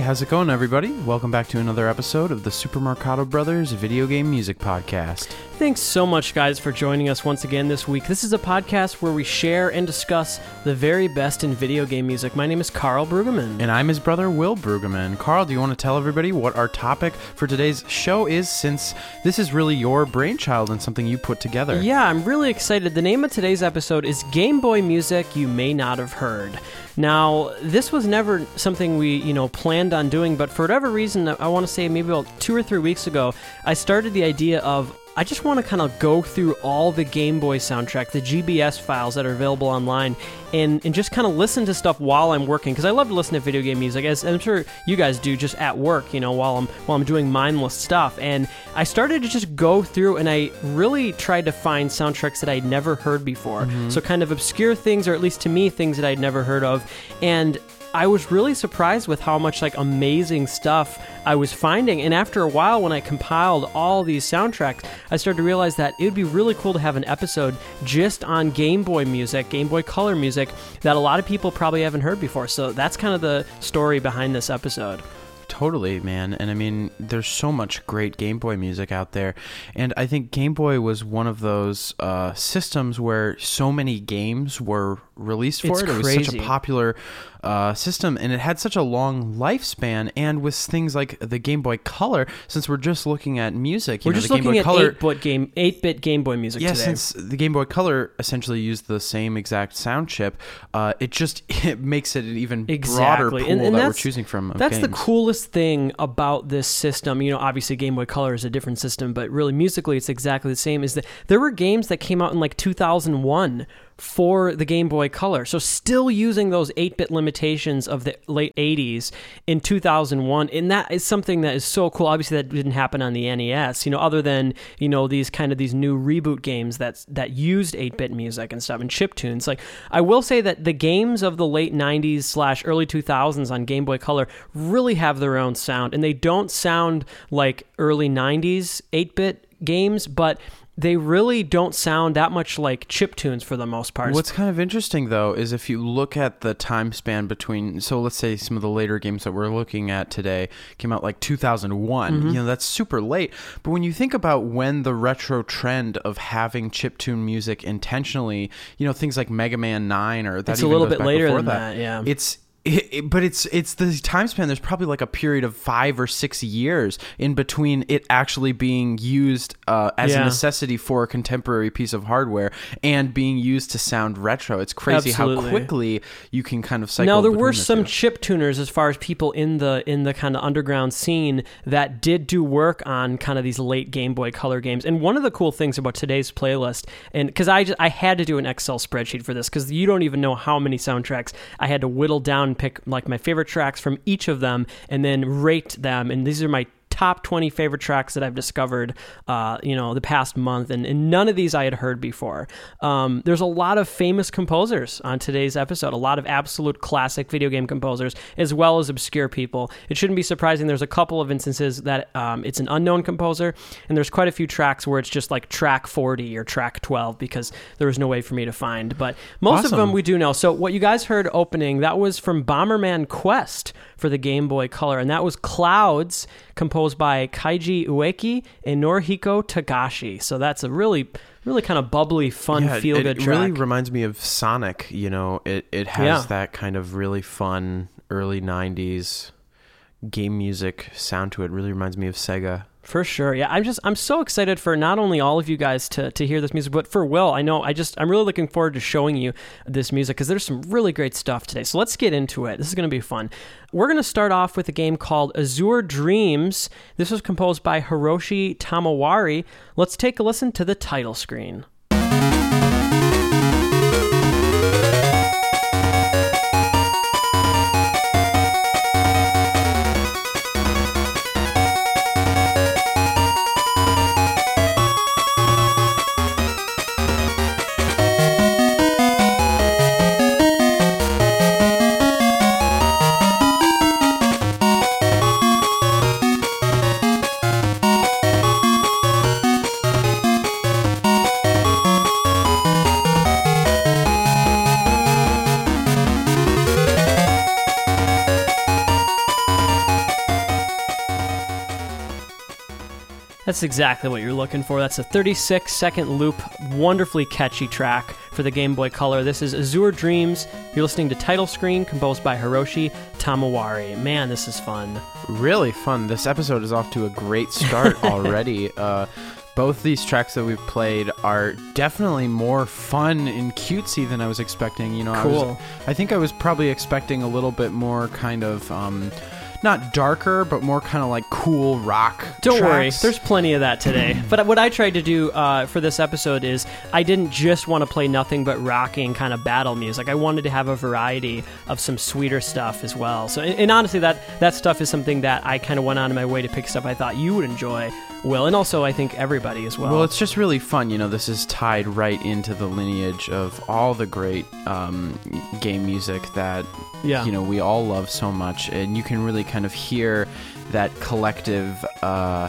Hey, how's it going, everybody? Welcome back to another episode of the Super Marcato Brothers Video Game Music Podcast. Thanks so much, guys, for joining us once again this week. This is a podcast where we share and discuss the very best in video game music. My name is Karl Brueggemann. And I'm his brother, Will Brueggemann. Karl, do you want to tell everybody what our topic for today's show is since this is really your brainchild and something you put together? Yeah, I'm really excited. The name of today's episode is Game Boy Music You May Not Have Heard. Now, this was never something we, you know, planned on doing, but for whatever reason, I want to say maybe about two or three weeks ago, I started the idea of I just want to kind of go through all the Game Boy soundtrack, the GBS files that are available online, and, and just kind of listen to stuff while I'm working because I love to listen to video game music, as I'm sure you guys do, just at work, you know, while I'm while I'm doing mindless stuff. And I started to just go through, and I really tried to find soundtracks that I'd never heard before. Mm-hmm. So kind of obscure things, or at least to me, things that I'd never heard of, and I was really surprised with how much like amazing stuff I was finding. And after a while, when I compiled all these soundtracks, I started to realize that it would be really cool to have an episode just on Game Boy music, Game Boy Color music that a lot of people probably haven't heard before. So that's kind of the story behind this episode. Totally, man. And I mean, there's so much great Game Boy music out there. And I think Game Boy was one of those uh, systems where so many games were released for It's it. It was such a popular uh, system and it had such a long lifespan. And with things like the Game Boy Color, since we're just looking at music, you We're know, just the Game looking Boy at Color. 8-bit game, 8-bit Game Boy music Yeah, today. since the Game Boy Color essentially used the same exact sound chip, uh, it just it makes it an even broader Exactly. pool And- and that we're choosing from. That's the coolest thing about this system. You know, obviously Game Boy Color is a different system, but really musically it's exactly the same. Is that there were games that came out in like 2001 for the Game Boy Color. So still using those 8-bit limitations of the late 80s in 2001 and that is something that is so cool. Obviously that didn't happen on the NES, you know, other than, you know, these kind of these new reboot games that that used 8-bit music and stuff and chip tunes. Like I will say that the games of the late 90s slash early 2000s on Game Boy Color really have their own sound and they don't sound like early 90s 8-bit games, but they really don't sound that much like chip tunes for the most part. What's kind of interesting though is if you look at the time span between so let's say some of the later games that we're looking at today came out like 2001. Mm-hmm. You know, that's super late. But when you think about when the retro trend of having chip tune music intentionally, you know, things like Mega Man 9 or that It's a little bit later before than that, yeah. It's it, it- but it's it's the time span. There's probably like a period of five or six years in between it actually being used uh, as a necessity for a contemporary piece of hardware and being used to sound retro. It's crazy how quickly you can kind of cycle. now there were the some two. chip tuners as far as people in the in the kind of underground scene that did do work on kind of these late Game Boy Color games. And one of the cool things about today's playlist, and because I just, I had to do an Excel spreadsheet for this because you don't even know how many soundtracks I had to whittle down pick like my favorite tracks from each of them and then rate them. And these are my top 20 favorite tracks that I've discovered, uh, you know, the past month, and, and none of these I had heard before. Um, there's a lot of famous composers on today's episode, a lot of absolute classic video game composers, as well as obscure people. It shouldn't be surprising. There's a couple of instances that um, it's an unknown composer, and there's quite a few tracks where it's just like track 40 or track 12 because there was no way for me to find. But most of them we do know. So what you guys heard opening that was from Bomberman Quest for the Game Boy Color, and that was Clouds, composed by Kaiji Ueki and Norihiko Tagashi. So that's a really, really kind of bubbly, fun, Yeah, feel it good track. It really reminds me of Sonic. You know, it it has Yeah. that kind of really fun early '90s game music sound to it. Really reminds me of Sega. For sure. Yeah, I'm just I'm so excited for not only all of you guys to to hear this music, but for Will. I know I just I'm really looking forward to showing you this music because there's some really great stuff today. So let's get into it. This is going to be fun. We're going to start off with a game called Azure Dreams. This was composed by Hiroshi Tamawari. Let's take a listen to the title screen. That's exactly what you're looking for. That's a 36 second loop, wonderfully catchy track for the Game Boy Color. This is Azure Dreams. You're listening to Title Screen, composed by Hiroshi Tamawari. Man, this is fun. Really fun. This episode is off to a great start already. uh, both these tracks that we've played are definitely more fun and cutesy than I was expecting. You know, I, was, Cool. I think I was probably expecting a little bit more kind of. Um, not darker, but more kind of like cool rock. Don't worry, there's plenty of that today. but what I tried to do uh, for this episode is I didn't just want to play nothing but rocking kind of battle music. I wanted to have a variety of some sweeter stuff as well. So, and, and honestly, that that stuff is something that I kind of went out of my way to pick stuff I thought you would enjoy, Will, and also I think everybody as well. Well, it's just really fun. You know, this is tied right into the lineage of all the great um, game music that Yeah. you know we all love so much, and you can really kind of hear that collective uh,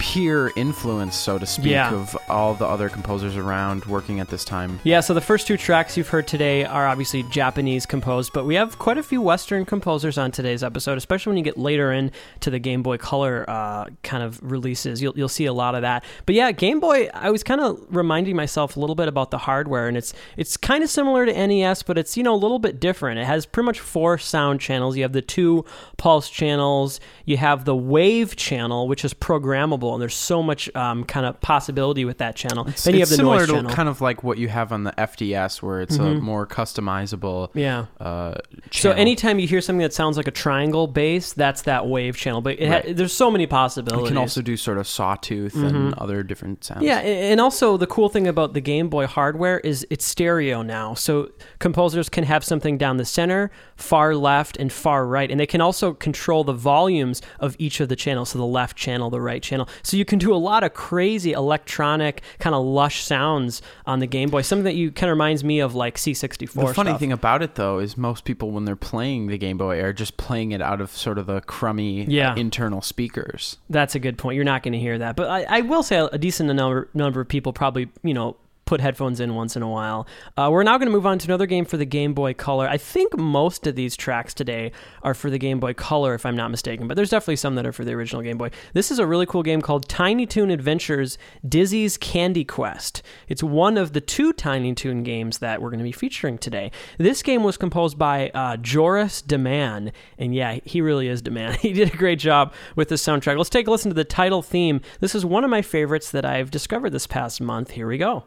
peer influence, so to speak, Yeah. of all the other composers around working at this time. Yeah, so the first two tracks you've heard today are obviously Japanese composed, but we have quite a few Western composers on today's episode, especially when you get later in to the Game Boy Color uh, kind of releases. You'll, you'll see a lot of that. But yeah, Game Boy, I was kind of reminding myself a little bit about the hardware, and it's it's kind of similar to NES, but it's you know a little bit different. It has pretty much four sound channels. You have the two pulse channels. You have the wave channel, which is programmable, and there's so much um, kind of possibility with that channel. then you have the similar noise to channel. Mm-hmm. kind of like what you have on the FDS, where it's a more customizable. yeah. Uh, So anytime you hear something that sounds like a triangle bass, that's that wave channel. But it ha- there's so many possibilities. you can also do sort of sawtooth and other different sounds. Mm-hmm. yeah, and also the cool thing about the Game Boy hardware is it's stereo now. So composers can have something down the center, far left, and far right, and they can also control the volumes of each of the channels. So the left channel, the right channel. So you can do a lot of crazy electronic kind of lush sounds on the Game Boy. Something that you kind of reminds me of like C64. The funny stuff. thing about it, though, is most people, when they're playing the Game Boy, are just playing it out of sort of the crummy uh, Yeah. internal speakers. That's a good point. You're not going to hear that, but I, I will say a decent number number of people probably you know put headphones in once in a while. Uh, we're now going to move on to another game for the Game Boy Color. I think most of these tracks today are for the Game Boy Color, if I'm not mistaken, but there's definitely some that are for the original Game Boy. This is a really cool game called Tiny Toon Adventures Dizzy's Candy Quest. It's one of the two Tiny Toon games that we're going to be featuring today. This game was composed by uh, Joris de Man, and yeah, he really is de Man. he did a great job with the soundtrack. Let's take a listen to the title theme. This is one of my favorites that I've discovered this past month. Here we go.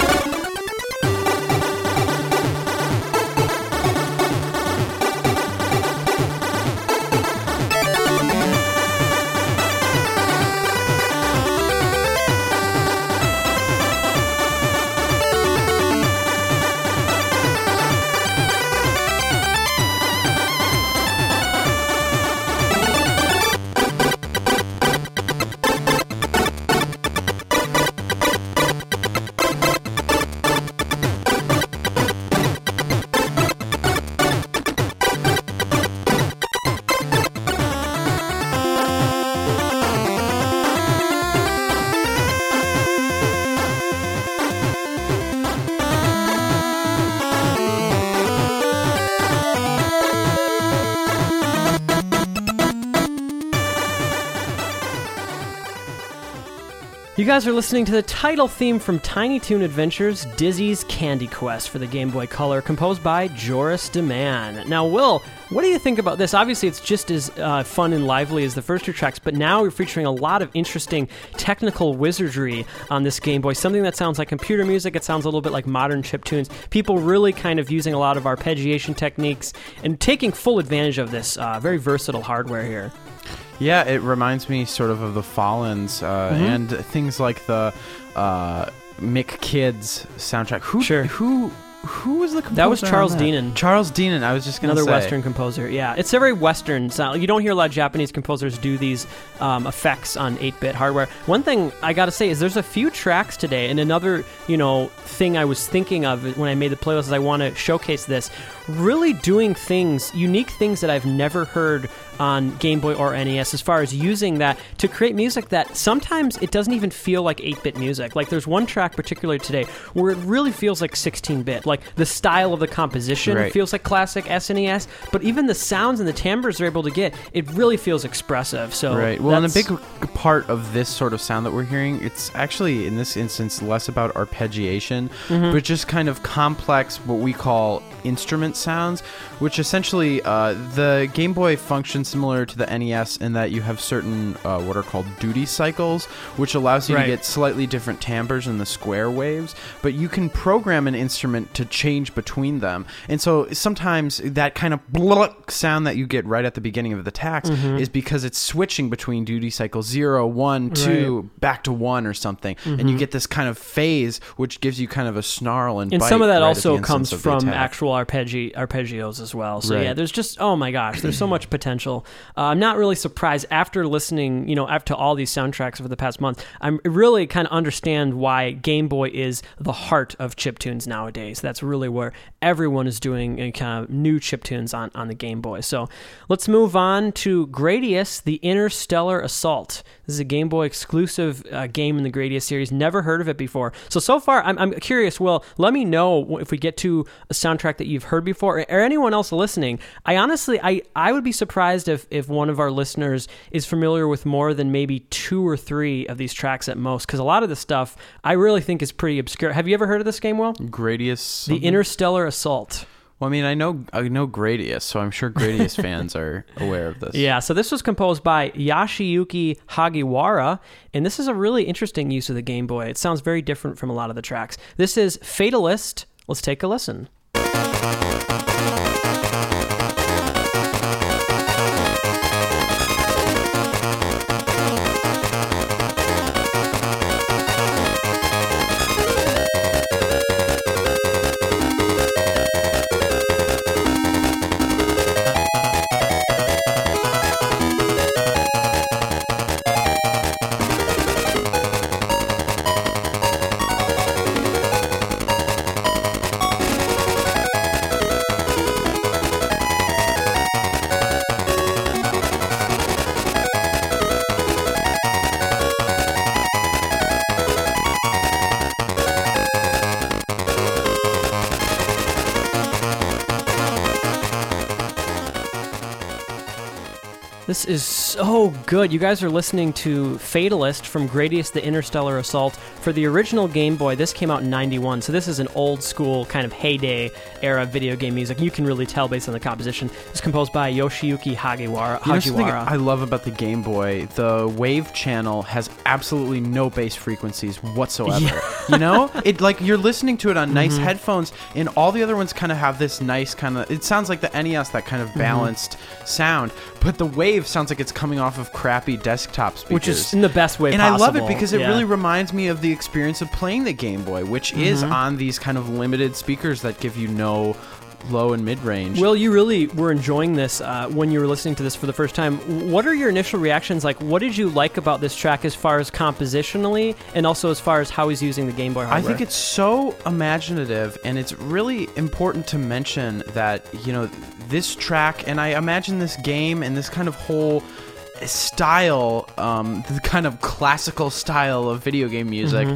You guys are listening to the title theme from Tiny Toon Adventures Dizzy's Candy Quest for the Game Boy Color, composed by Joris de Man. Now, Will, what do you think about this? Obviously, it's just as uh, fun and lively as the first two tracks, but now we're featuring a lot of interesting technical wizardry on this Game Boy. Something that sounds like computer music, it sounds a little bit like modern chip tunes. People really kind of using a lot of arpeggiation techniques and taking full advantage of this uh, very versatile hardware here. Yeah, it reminds me sort of of the Follins uh, Mm-hmm. and things like the uh, M.C. Kids soundtrack. Who Sure. who who was the composer? That was Charles that? Deanan. Charles Deenen. I was just Another say. Western composer, yeah. It's a very Western sound. You don't hear a lot of Japanese composers do these um, effects on 8-bit hardware. One thing I got to say is there's a few tracks today, and another you know thing I was thinking of when I made the playlist is I want to showcase this. Really doing things, unique things that I've never heard on Game Boy or NES, as far as using that to create music that sometimes it doesn't even feel like 8-bit music. Like there's one track particularly today where it really feels like 16-bit. Like Like the style of the composition Right. feels like classic SNES, but even the sounds and the timbres they're able to get, it really feels expressive. So Right. Well, and a big part of this sort of sound that we're hearing, it's actually in this instance less about arpeggiation, Mm-hmm. but just kind of complex, what we call instrument sounds, which essentially uh, the Game Boy functions similar to the NES in that you have certain uh, what are called duty cycles, which allows you Right. to get slightly different timbres in the square waves, but you can program an instrument to change between them. And so sometimes that kind of sound that you get right at the beginning of the tax Mm-hmm. is because it's switching between duty cycle zero, one, two, back to one or something. And you get this kind of phase, which gives you kind of a snarl and Mm-hmm. and some of that right also comes from actual arpeggi- arpeggios as well. So Right. yeah, there's just oh my gosh, there's so much potential. Uh, I'm not really surprised after listening, you know, after all these soundtracks over the past month. I'm really kind of understand why Game Boy is the heart of chip tunes nowadays. That's really where everyone is doing uh, kind of new chip tunes on on the Game Boy. So let's move on to Gradius: The Interstellar Assault. This is a Game Boy exclusive uh, game in the Gradius series. Never heard of it before. So so far, I'm, I'm curious. Well, let me know if we get to a soundtrack that you've heard before, or, or anyone else listening. I honestly, I I would be surprised if if one of our listeners is familiar with more than maybe two or three of these tracks at most, because a lot of the stuff I really think is pretty obscure. Have you ever heard of this game, Will? Gradius. The Interstellar Assault. Well, I mean, I know I know Gradius, so I'm sure Gradius fans are aware of this. Yeah, so this was composed by Yoshiyuki Hagiwara, and this is a really interesting use of the Game Boy. It sounds very different from a lot of the tracks. This is Fatalist. Let's take a listen. This is so good. You guys are listening to Fatalist from Gradius the Interstellar Assault for the original Game Boy. This came out in 91, so this is an old school kind of heyday era video game music. You can really tell based on the composition. It's composed by Yoshiyuki Hagiwara. You know Hagiwara. I love about the Game Boy? The wave channel has absolutely no bass frequencies whatsoever. Yeah. You know, it like you're listening to it on nice Mm-hmm. headphones, and all the other ones kind of have this nice kind of. It sounds like the NES, that kind Mm-hmm. of balanced sound, but the wave sounds like it's coming off of crappy desktop speakers. which is in the best way and possible. I love it because it Yeah. really reminds me of the experience of playing the Game Boy, which is Mm-hmm. on these kind of limited speakers that give you no low and mid range. Well, you really were enjoying this uh, when you were listening to this for the first time. What are your initial reactions? Like, what did you like about this track as far as compositionally and also as far as how he's using the Game Boy hardware? I think it's so imaginative, and it's really important to mention that, you know, this track, and I imagine this game and this kind of whole style, um, the kind of classical style of video game music,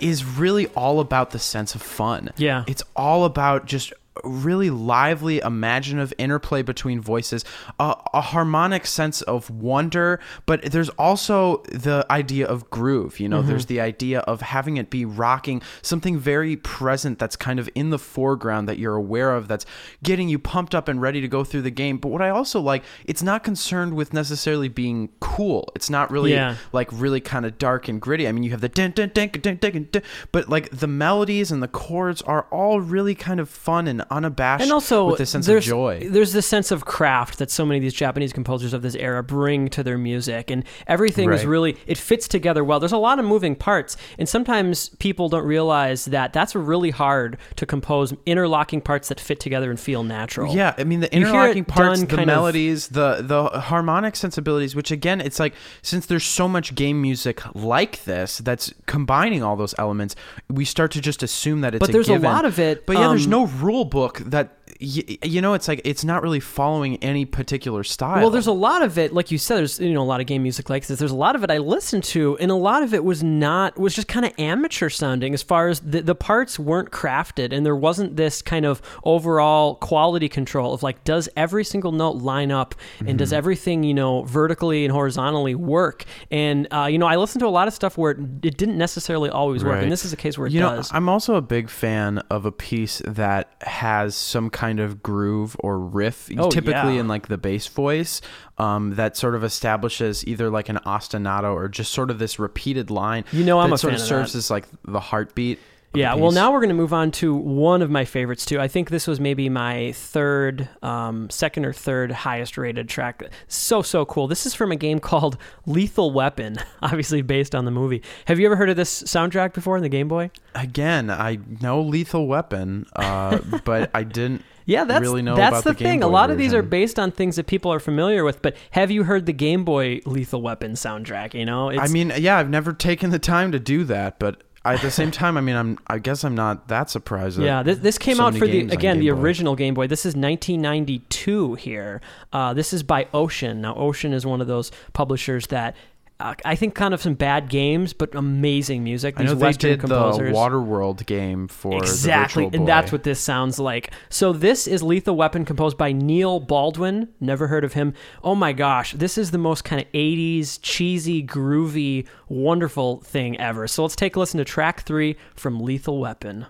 is really all about the sense of fun. Yeah. It's all about just really lively imaginative interplay between voices a, a harmonic sense of wonder but there's also the idea of groove you know mm-hmm. there's the idea of having it be rocking something very present that's kind of in the foreground that you're aware of that's getting you pumped up and ready to go through the game but what i also like it's not concerned with necessarily being cool it's not really Yeah. like really kind of dark and gritty. I mean, you have the dun dun dun dun dun dun, dun but like the melodies and the chords are all really kind of fun and unabashed, and also with a sense of joy. There's this sense of craft that so many of these Japanese composers of this era bring to their music, and everything is really it fits together well. There's a lot of moving parts, and sometimes people don't realize that that's really hard to compose interlocking parts that fit together and feel natural. Yeah, I mean the interlocking parts, the kind of- melodies, the the harmonic sensibilities. Which again, it's like since there's so much game music like this that's combining all those elements, we start to just assume that it's. But a there's a given. lot of it, But yeah, there's um, no rule book book that y- you know it's like it's not really following any particular style. Well, there's a lot of it, like you said, there's you know a lot of game music like this. There's a lot of it I listened to, and a lot of it was not was just kind of amateur sounding as far as the, the parts weren't crafted, and there wasn't this kind of overall quality control of like does every single note line up, and does everything you know vertically and horizontally work? And uh, you know I listened to a lot of stuff where it, it didn't necessarily always work, Right. and this is a case where it you know, does. I'm also a big fan of a piece that has some kind of groove or riff, Oh, typically yeah. in like the bass voice, um, that sort of establishes either like an ostinato or just sort of this repeated line. You know I'm a sort fan of of serves that. as like the heartbeat. Yeah, well, now we're going to move on to one of my favorites too. I think this was maybe my third, um, second or third highest rated track. So so cool. This is from a game called Lethal Weapon, obviously based on the movie. Have you ever heard of this soundtrack before in the Game Boy? again, I know Lethal Weapon, uh, but I didn't. Yeah, that's really know that's about the, the thing. a Boy lot of these are based on things that people are familiar with. But have you heard the Game Boy Lethal Weapon soundtrack? You know, it's, I mean, yeah, I've never taken the time to do that, but at the same time, I mean, I'm. I guess I'm not that surprised. That Yeah, this, this came so out for the again the original Game Boy. This is 1992 here. Uh, this is by Ocean. Now Ocean is one of those publishers that uh, I think kind of some bad games, but amazing music. I These know they Western did composers. the Waterworld game for Exactly, and that's what this sounds like. So this is Lethal Weapon, composed by Neil Baldwin. Never heard of him. Oh my gosh, this is the most kind of '80s cheesy, groovy, wonderful thing ever. So let's take a listen to track three from Lethal Weapon.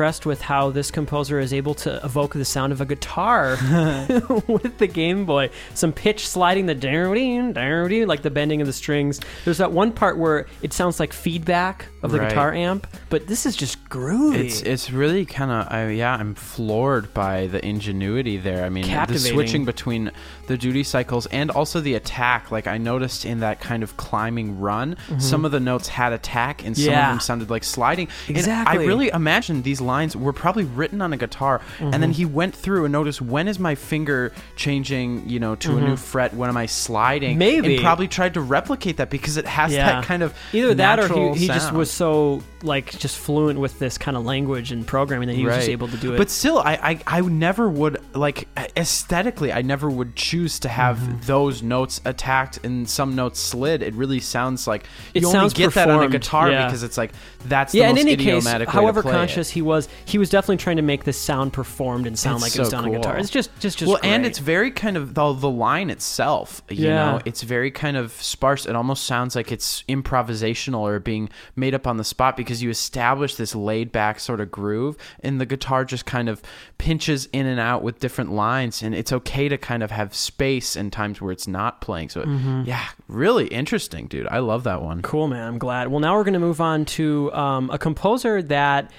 Impressed with how this composer is able to evoke the sound of a guitar with the Game Boy. Some pitch sliding, the down, down, like the bending of the strings. There's that one part where it sounds like feedback of the Right. guitar amp, but this is just groovy. It's it's really kind of I yeah I'm floored by the ingenuity there. I mean the switching between the duty cycles and also the attack. Like I noticed in that kind of climbing run, some of the notes had attack and some Mm-hmm. Yeah. of them sounded like sliding. And Exactly. I really imagine these lines were probably written on a guitar, and Mm-hmm. then he went through and noticed when is my finger changing, you know, to a new fret. When am I sliding? Mm-hmm. Maybe. and probably tried to replicate that because it has yeah. that kind of either that or he, he just was so like just fluent with this kind of language and programming that he was just able to do it. But still, I, I I never would like aesthetically. I never would choose to have Mm-hmm. those notes attacked and some notes slid. It really sounds like It you only sounds get that on a guitar yeah. because it's like that's yeah, the in any case, way however play it. conscious he was, he was definitely trying to make this sound performed and sound It's like it was so done on guitar. It's just, just, just well, and it's very kind of the, the line itself. You Yeah. know, it's very kind of sparse. It almost sounds like it's improvisational or being made up on the spot because you establish this laid back sort of groove, and the guitar just kind of pinches in and out with different lines, and it's okay to kind of have space in times where it's not playing. So, Mm-hmm. yeah, really interesting, dude. I love that one. Cool, man. I'm glad. Well, now we're going to move on to um, a composer that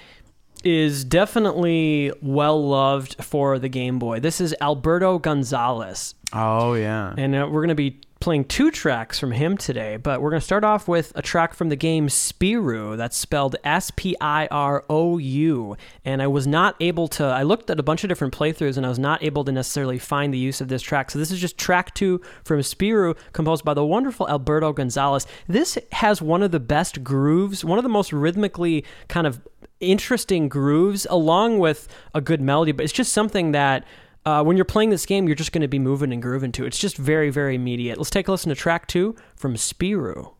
is definitely well loved for the Game Boy. This is Alberto Gonzalez. Oh yeah. And uh, we're going to be playing two tracks from him today, but we're going to start off with a track from the game Spirou. That's spelled S P I R O U. And I was not able to, I looked at a bunch of different playthroughs and I was not able to necessarily find the use of this track. So this is just track two from Spirou, composed by the wonderful Alberto Gonzalez. This has one of the best grooves, one of the most rhythmically kind of interesting grooves, along with a good melody, but it's just something that uh, when you're playing this game, you're just going to be moving and grooving to. It's just very, very immediate. Let's take a listen to track two from Spirou.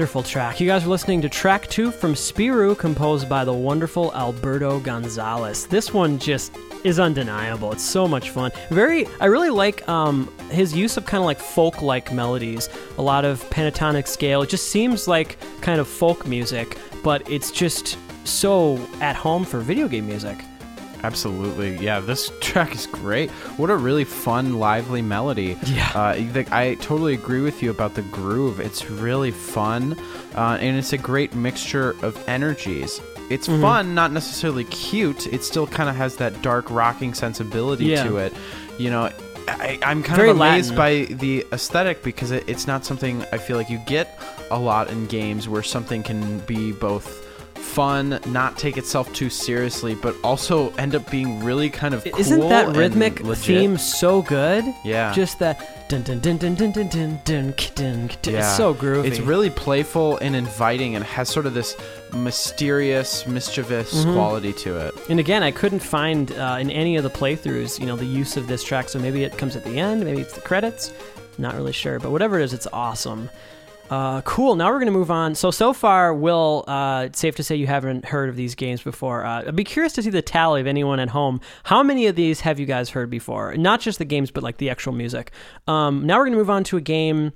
Wonderful track. You guys are listening to track two from Spirou, composed by the wonderful Alberto Gonzalez. This one just is undeniable. It's so much fun. Very, I really like um, his use of kind of like folk like melodies, a lot of pentatonic scale. It just seems like kind of folk music, but it's just so at home for video game music. Absolutely. Yeah, this track is great. What a really fun, lively melody. Yeah. Uh, the- I totally agree with you about the groove. It's really fun, uh, and it's a great mixture of energies. It's Mm-hmm. fun, not necessarily cute. It still kind of has that dark rocking sensibility Yeah. to it. You know, I, I'm kind Very of amazed Latin. by the aesthetic because it, it's not something I feel like you get a lot in games where something can be both fun, not take itself too seriously, but also end up being really kind of cool Isn't that rhythmic theme so good? Yeah. Just that dun dun dun dun dun dun dun dun dun. dun. Yeah. It's so groovy. It's really playful and inviting and has sort of this mysterious, mischievous Mm-hmm. quality to it. And again, I couldn't find uh, in any of the playthroughs, you know, the use of this track. So maybe it comes at the end, maybe it's the credits. Not really sure, but whatever it is, it's awesome. Uh, cool. Now we're going to move on. So so far, Will, uh, it's safe to say you haven't heard of these games before. Uh, I'd be curious to see the tally of anyone at home. How many of these have you guys heard before? Not just the games, but like the actual music. Um, now we're going to move on to a game.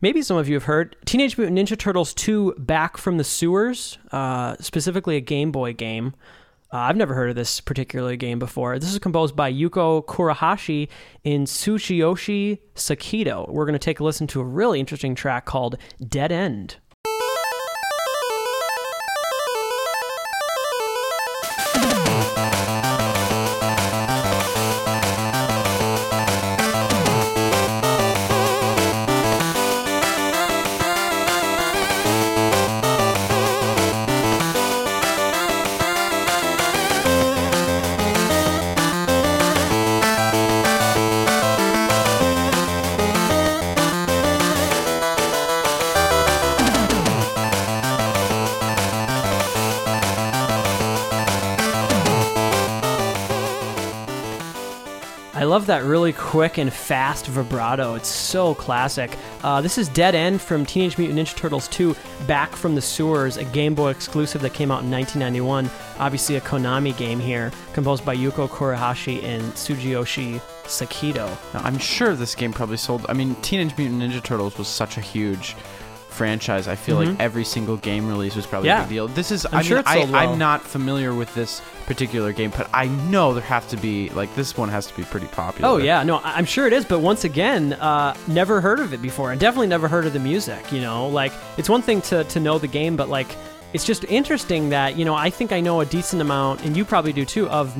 Maybe some of you have heard Teenage Mutant Ninja Turtles 2 Back from the Sewers, uh, specifically a Game Boy game. Uh, I've never heard of this particular game before. This is composed by Yuko Kurahashi in Tsuchiyoshi Sakido. We're going to take a listen to a really interesting track called Dead End. Quick and fast vibrato. It's so classic. Uh, this is Dead End from Teenage Mutant Ninja Turtles 2 Back from the Sewers, a Game Boy exclusive that came out in 1991. Obviously, a Konami game here, composed by Yuko Kurahashi and Tsujiyoshi Sakido. Now, I'm sure this game probably sold. I mean, Teenage Mutant Ninja Turtles was such a huge franchise. I feel like every single game release was probably Mm-hmm. Yeah. a big deal. This is. I'm I sure mean, it I, well. I'm not familiar with this particular game, but I know there have to be like this one has to be pretty popular. Oh yeah, no, I'm sure it is. But once again, uh, never heard of it before, and definitely never heard of the music. You know, like it's one thing to to know the game, but like it's just interesting that you know I think I know a decent amount, and you probably do too, of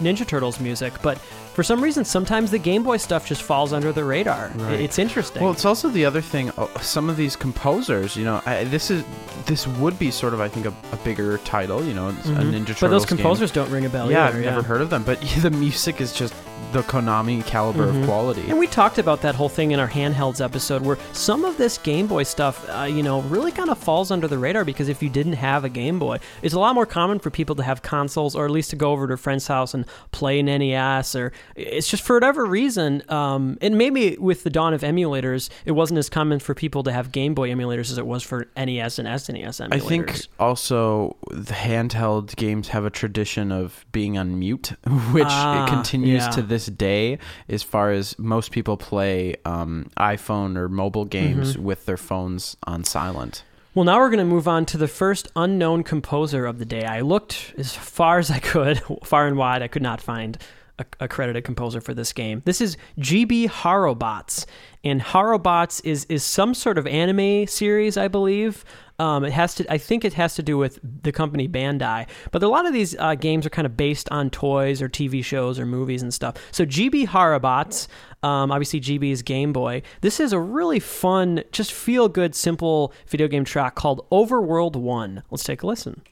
Ninja Turtles music, but. For some reason, sometimes the Game Boy stuff just falls under the radar. Right. It's interesting. Well, it's also the other thing. uh, Some of these composers, you know, I, this is this would be sort of, I think, a, a bigger title. You know, it's a Ninja Turtles. Mm-hmm. but those game. composers don't ring a bell yeah, either. I've never heard of them, but the music is just the Konami caliber of quality. And we talked about that whole thing in our handhelds episode where some of this Game Boy stuff, uh, you know, really kind of falls under the radar because if you didn't have a Game Boy, it's a lot more common for people to have consoles or at least to go over to a friend's house and play an NES or it's just for whatever reason. Um, and maybe with the dawn of emulators, it wasn't as common for people to have Game Boy emulators as it was for NES and SNES emulators. I think also the handheld games have a tradition of being on mute, which Ah, it continues yeah. to this day as far as most people play um, iPhone or mobile games Mm-hmm. with their phones on silent. Well, now we're going to move on to the first unknown composer of the day. I looked as far as I could, far and wide. I could not find a, a credited composer for this game. This is GB Harobots, and Harobots is is some sort of anime series, I believe. Um, it has to. I think it has to do with the company Bandai. But a lot of these uh, games are kind of based on toys or TV shows or movies and stuff. So GB Harobots, um, obviously GB is Game Boy. This is a really fun, just feel good, simple video game track called Overworld One. Let's take a listen.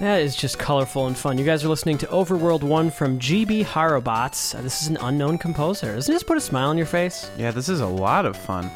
That is just colorful and fun. You guys are listening to Overworld 1 from GB Harobots. Uh, this is an unknown composer. Doesn't this put a smile on your face? Yeah, this is a lot of fun.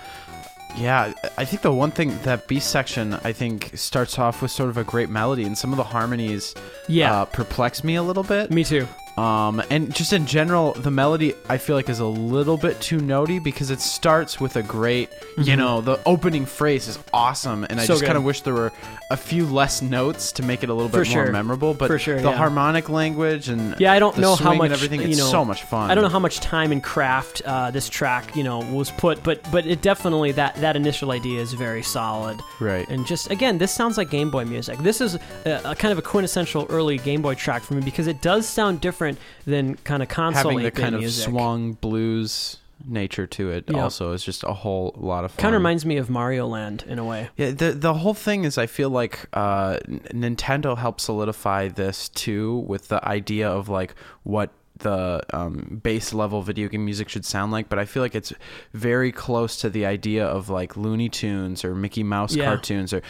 Yeah, I think the one thing that B section I think starts off with sort of a great melody, and some of the harmonies Yeah. uh, perplex me a little bit. Me too. Um, and just in general, the melody I feel like is a little bit too notey because it starts with a great, you know, the opening phrase is awesome, and I Mm-hmm. So just kind of wish there were a few less notes to make it a little For bit more sure. memorable. But For sure, the yeah. harmonic language and Yeah, I don't the know how much everything, you know, so much fun. I don't know how much time and craft uh, this track, you know, was put, but but it definitely that that initial idea is very solid. Right. And just again, this sounds like Game Boy music. This is a, a kind of a quintessential early Game Boy track for me because it does sound different than kind of console having the 8-bit kind of music. swung blues nature to it Yeah. also is just a whole lot of fun. Kind of reminds me of Mario Land in a way. Yeah, the the whole thing is I feel like uh, Nintendo helped solidify this too with the idea of like what the um, base level video game music should sound like, but I feel like it's very close to the idea of like Looney Tunes or Mickey Mouse Yeah. cartoons or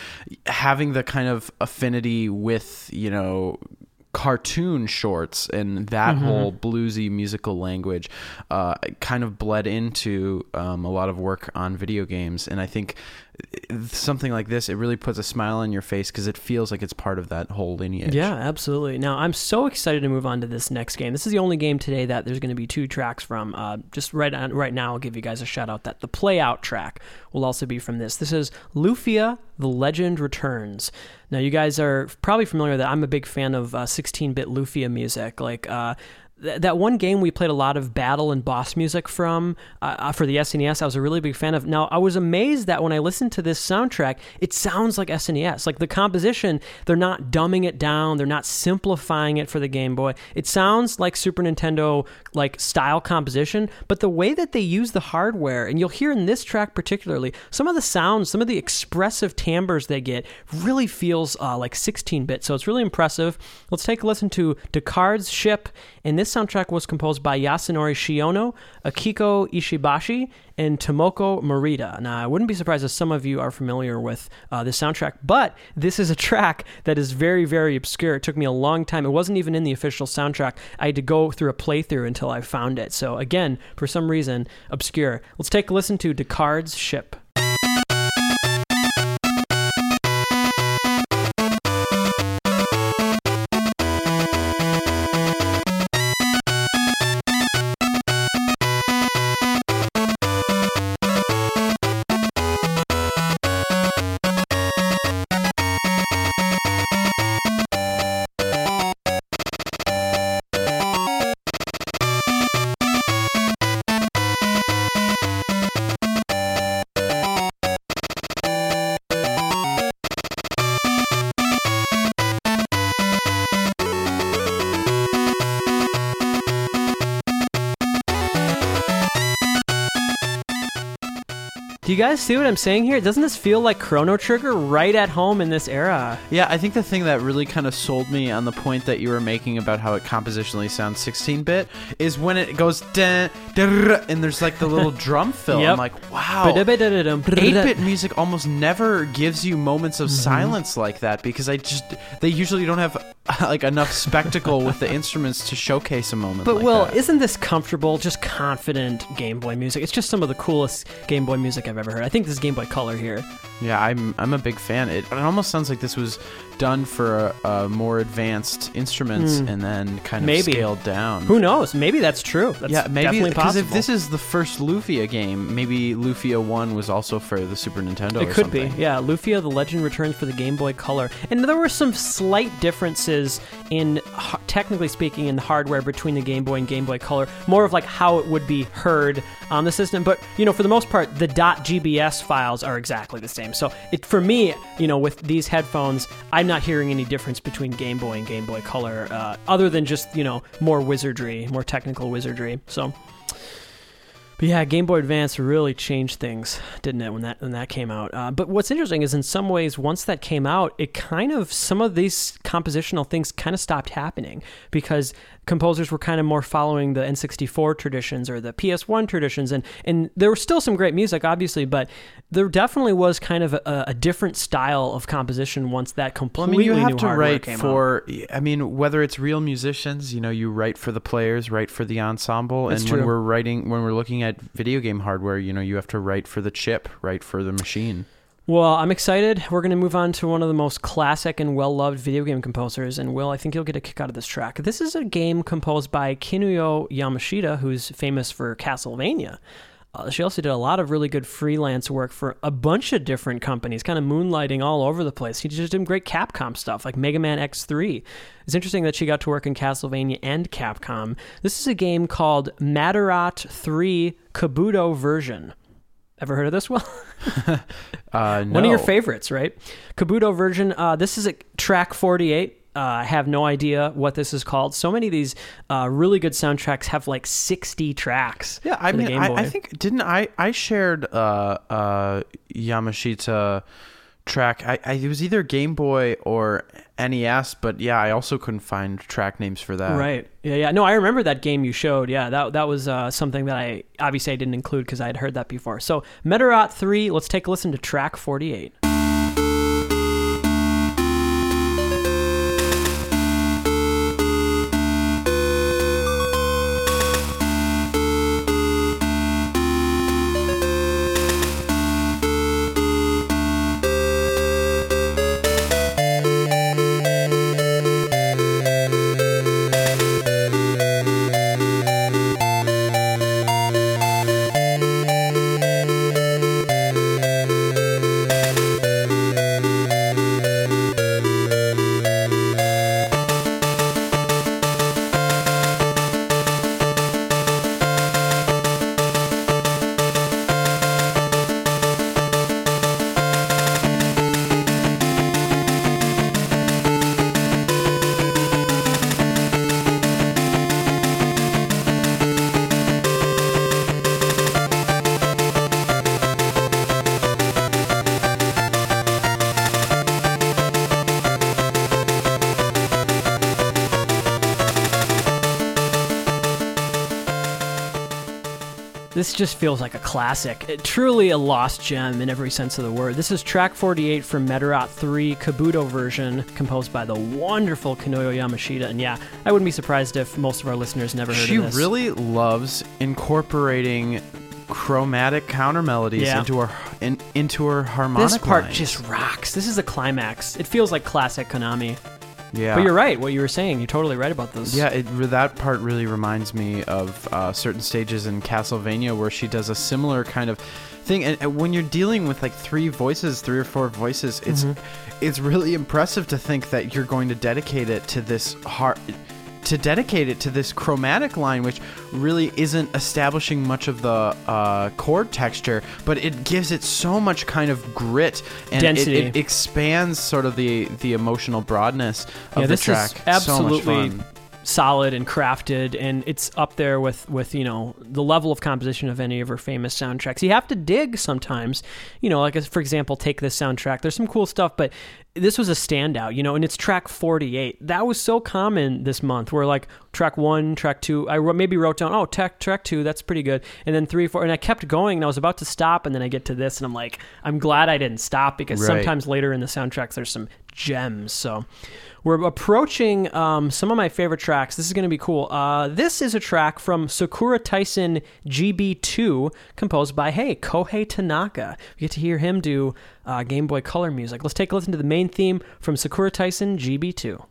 having the kind of affinity with you know cartoon shorts and that Mm-hmm. whole bluesy musical language uh, kind of bled into um, a lot of work on video games and i think something like this it really puts a smile on your face because it feels like it's part of that whole lineage Yeah, absolutely. Now, I'm so excited to move on to this next game. This is the only game today that there's going to be two tracks from. Uh, just right on, right now, I'll give you guys a shout out that the play out track will also be from this. This is Lufia: The Legend Returns. Now, you guys are probably familiar that. I'm a big fan of uh, 16-bit Lufia music, like. Uh, th- that one game we played a lot of battle and boss music from uh, uh, for the SNES, I was a really big fan of. Now, I was amazed that when I listened to this soundtrack, it sounds like SNES. Like the composition, they're not dumbing it down, they're not simplifying it for the Game Boy. It sounds like Super Nintendo like style composition, but the way that they use the hardware, and you'll hear in this track particularly, some of the sounds, some of the expressive timbres they get really feels uh, like 16-bit. So it's really impressive. Let's take a listen to Descartes' Ship, and this soundtrack was composed by Yasunori Shiono, Akiko Ishibashi, and Tomoko Morita. Now, I wouldn't be surprised if some of you are familiar with uh, this soundtrack, but this is a track that is very, very obscure. It took me a long time. It wasn't even in the official soundtrack. I had to go through a playthrough until I found it. So, again, for some reason, obscure. Let's take a listen to Descartes' Ship. You guys see what I'm saying here? Doesn't this feel like Chrono Trigger right at home in this era? Yeah, I think the thing that really kind of sold me on the point that you were making about how it compositionally sounds 16-bit is when it goes dun, dun, and there's like the little drum fill. Yep. I'm like, wow. 8-bit music almost never gives you moments of mm-hmm. silence like that because I just they usually don't have like enough spectacle with the instruments to showcase a moment. But like Will, isn't this comfortable, just confident Game Boy music? It's just some of the coolest Game Boy music I've ever heard. I think this is Game Boy Color here. yeah, I'm I'm a big fan. It, it almost sounds like this was done for uh, uh, more advanced instruments and then kind of Maybe. scaled down. Who knows? Maybe that's true. That's yeah, maybe because if this is the first Lufia game, maybe Lufia One was also for the Super Nintendo. It could something. be, yeah. Lufia: The Legend returns for the Game Boy Color, and there were some slight differences in, technically speaking, in the hardware between the Game Boy and Game Boy Color. More of like how it would be heard on the system, but you know, for the most part, the .gbs files are exactly the same. So, it for me, you know, with these headphones, I'm not hearing any difference between Game Boy and Game Boy Color, uh, other than just you know more wizardry, more technical wizardry. So. But yeah, Game Boy Advance really changed things, didn't it, when that when that came out? Uh, but what's interesting is, in some ways, once that came out, it kind of some of these compositional things kind of stopped happening because composers were kind of more following the N64 traditions or the PS1 traditions, and and there was still some great music, obviously, but there definitely was kind of a, a different style of composition once that Well, I completely mean, you have to write came out. for. I mean, whether it's real musicians, you know, you write for the players, write for the ensemble, That's and true. when we're writing, when we're looking at video game hardware, you know, you have to write for the chip, write for the machine. Well, I'm excited. We're going to move on to one of the most classic and well loved video game composers. And Will, I think you'll get a kick out of this track. This is a game composed by Kinuyo Yamashita, who's famous for Castlevania. Uh, she also did a lot of really good freelance work for a bunch of different companies, kind of moonlighting all over the place. She just did great Capcom stuff like Mega Man X3. It's interesting that she got to work in Castlevania and Capcom. This is a game called Medarot 3 Kabuto version. Ever heard of this, Will? Uh, One of your favorites, right? Kabuto version. Uh, this is a track 48. Uh, I have no idea what this is called. So many of these uh, really good soundtracks have like 60 tracks. Yeah, I mean, I, I think didn't I? I shared uh, uh, Yamashita track. I, I it was either Game Boy or NES, but yeah, I also couldn't find track names for that. Right. Yeah, yeah. No, I remember that game you showed. Yeah, that that was uh, something that I obviously I didn't include because I had heard that before. So Medarot 3, let's take a listen to track 48. This just feels like a classic. It- truly a lost gem in every sense of the word. This is track 48 from Medarot 3 Kabuto version, composed by the wonderful Kinuyo Yamashita. And yeah, I wouldn't be surprised if most of our listeners never heard She of this. She really loves incorporating chromatic counter melodies Yeah. into her in, into her harmonic. This part lines. just rocks. This is a climax. It feels like classic Konami. Yeah. But you're right, what you were saying. You're totally right about this. Yeah, it, that part really reminds me of uh, certain stages in Castlevania where she does a similar kind of thing. And, and when you're dealing with like three voices, three or four voices, it's it's really impressive to think that you're going to dedicate it to this heart. To dedicate it to this chromatic line, which really isn't establishing much of the uh, chord texture, but it gives it so much kind of grit and it- Density. It, expands sort of the the emotional broadness of Yeah, the track. So absolutely fun. Solid and crafted, and it's up there with with you know the level of composition of any of her famous soundtracks. You have to dig sometimes, you know, like for example, take this soundtrack. There's some cool stuff, but this was a standout, you know, and it's track 48. That was so common this month where like track one, track two, I maybe wrote down, oh, track, track two, that's pretty good. And then three, four, and I kept going and I was about to stop and then I get to this and I'm like, I'm glad I didn't stop because Right. sometimes later in the soundtracks there's some gems. So we're approaching um, some of my favorite tracks. This is going to be cool. Uh, this is a track from Sakura Taisen GB2, composed by, hey, Kohei Tanaka. We get to hear him do uh, Game Boy Color music. Let's take a listen to the main theme from Sakura Taisen GB2.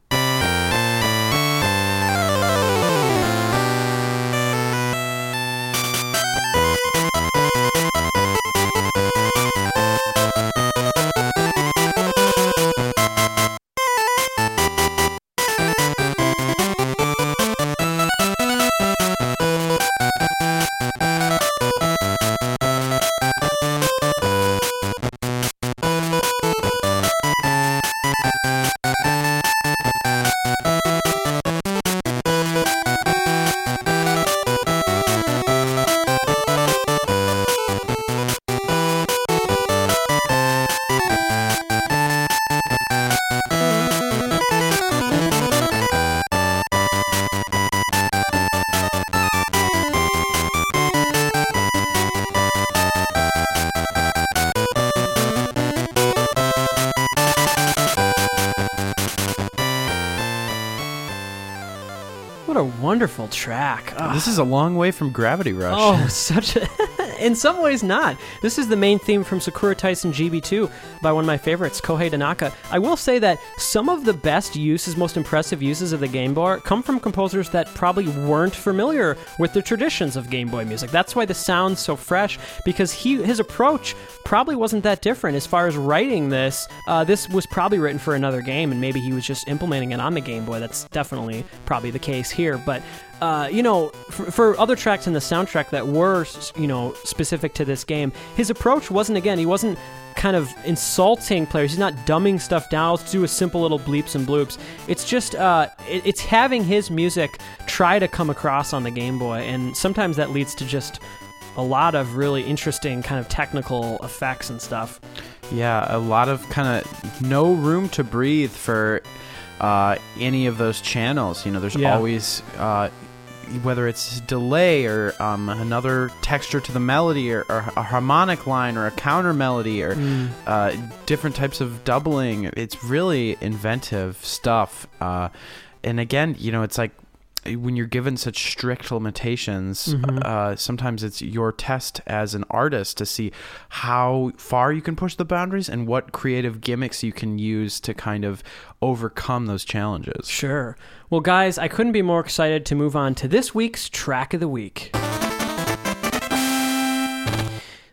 Track. Ah. This is a long way from Gravity Rush. Oh, such a. In some ways, not. This is the main theme from Sakura Taisen GB2 by one of my favorites, Kohei Tanaka. I will say that some of the best uses, most impressive uses of the Game Boy come from composers that probably weren't familiar with the traditions of Game Boy music. That's why the sound's so fresh, because he his approach probably wasn't that different as far as writing this. Uh, this was probably written for another game, and maybe he was just implementing it on the Game Boy. That's definitely probably the case here, but uh, you know, for, for other tracks in the soundtrack that were, you know, specific to this game, his approach wasn't, again, he wasn't kind of insulting players. He's not dumbing stuff down. Let's do a simple little bleeps and bloops. It's just, uh, it, it's having his music try to come across on the Game Boy, and sometimes that leads to just a lot of really interesting kind of technical effects and stuff. Yeah, a lot of kind of no room to breathe for uh, any of those channels. You know, there's Yeah. always uh, whether it's delay or um, another texture to the melody or, or a harmonic line or a counter melody or uh, different types of doubling. It's really inventive stuff. Uh, and again, you know, it's like when you're given such strict limitations, uh, sometimes it's your test as an artist to see how far you can push the boundaries and what creative gimmicks you can use to kind of overcome those challenges. Sure. Well, guys, I couldn't be more excited to move on to this week's track of the week.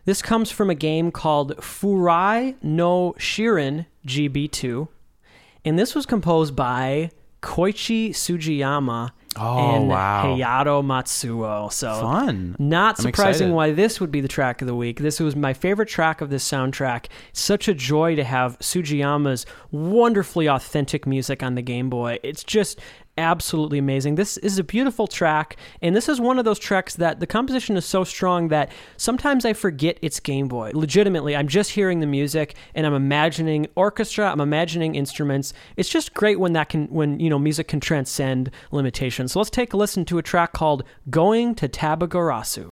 This comes from a game called Furai no Shiren GB2, and this was composed by Koichi Sugiyama Oh, and wow. Hayato Matsuo. So Fun. not surprising why this would be the track of the week. This was my favorite track of this soundtrack. Such a joy to have Sugiyama's wonderfully authentic music on the Game Boy. It's just absolutely amazing. This is a beautiful track, and this is one of those tracks that the composition is so strong that sometimes I forget it's Game Boy. Legitimately, I'm just hearing the music and I'm imagining orchestra, I'm imagining instruments. It's just great when that can when, you know, music can transcend limitations. So let's take a listen to a track called Going to Tabagarasu.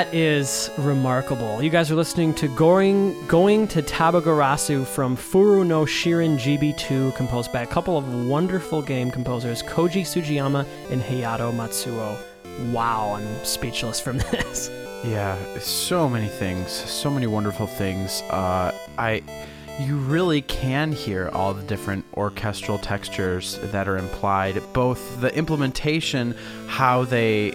That is remarkable. You guys are listening to Going Going to Tabagarasu from Furai no Shiren GB2, composed by a couple of wonderful game composers, Koji Sugiyama and Hayato Matsuo. Wow, I'm speechless from this. Yeah, so many things, so many wonderful things. Uh, I, you really can hear all the different orchestral textures that are implied, both the implementation, how they